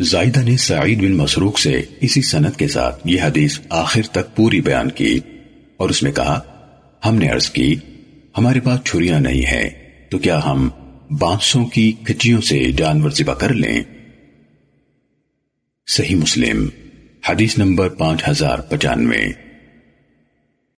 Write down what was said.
زائدہ نے سعید بن مسروق سے اسی سنت کے ساتھ یہ حدیث آخر تک پوری بیان کی اور اس میں کہا، ہم نے عرض کی، ہمارے پاس چھریاں نہیں ہیں، تو کیا ہم بانسوں کی کچیوں سے جانور ذبح کر لیں؟ صحیح مسلم، حدیث نمبر پانچ ہزار پچانوے۔